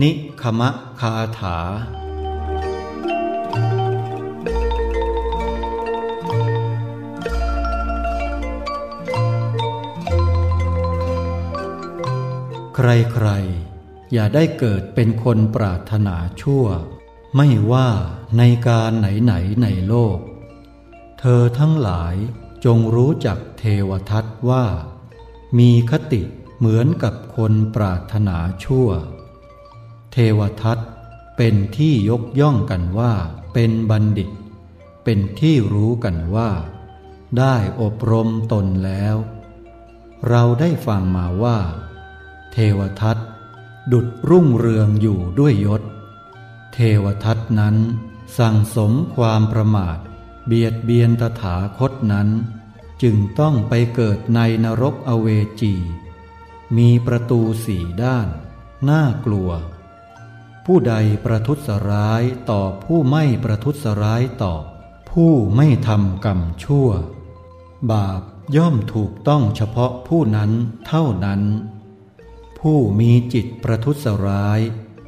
นิคมะคาถา ใครๆ อย่าได้เกิดเป็นคนปรารถนาชั่ว ไม่ว่าในการไหนๆในโลก เธอทั้งหลายจงรู้จักเทวทัตว่า มีคติเหมือนกับคนปรารถนาชั่ว เทวทัตเป็นที่ยกย่องกันว่า เป็นบัณฑิต เป็นที่รู้กันว่า ได้อบรมตนแล้ว เราได้ฟังมาว่า เทวทัตดุดรุ่งเรืองอยู่ด้วยยศ เทวทัตนั้น สั่งสมความประมาท เบียดเบียนตถาคตนั้น จึงต้องไปเกิดในนรกอเวจี มีประตูสี่ด้าน น่ากลัว ผู้ใดประทุษร้ายต่อผู้ไม่ประทุษร้ายต่อ ผู้ไม่ทำกรรมชั่ว บาปย่อมถูกต้องเฉพาะผู้นั้นเท่านั้น ผู้มีจิตประทุษร้าย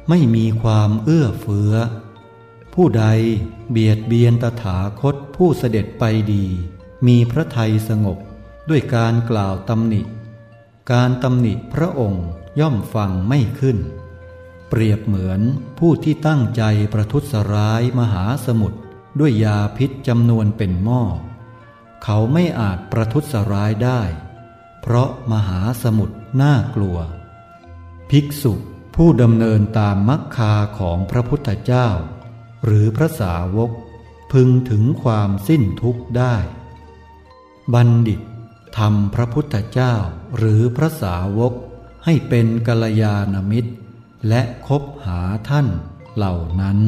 ไม่มีความเอื้อเฟื้อ ผู้ใดเบียดเบียนตถาคตผู้เสด็จไปดี มีพระทัยสงบด้วยการกล่าวตำหนิ การตำหนิพระองค์ย่อมฟังไม่ขึ้น เปรียบเหมือนผู้ที่ตั้งใจประทุษร้ายมหาสมุทรด้วยยาพิษจำนวนเป็นหม้อ เขาไม่อาจประทุษร้ายได้ เพราะมหาสมุทรน่ากลัว ภิกษุผู้ดำเนินตามมักคาของพระพุทธเจ้า หรือพระสาวก พึงถึงความสิ้นทุกข์ได้ บัณฑิตทำพระพุทธเจ้าหรือพระสาวกให้เป็นกัลยาณมิตร และคบหาท่านเหล่านั้น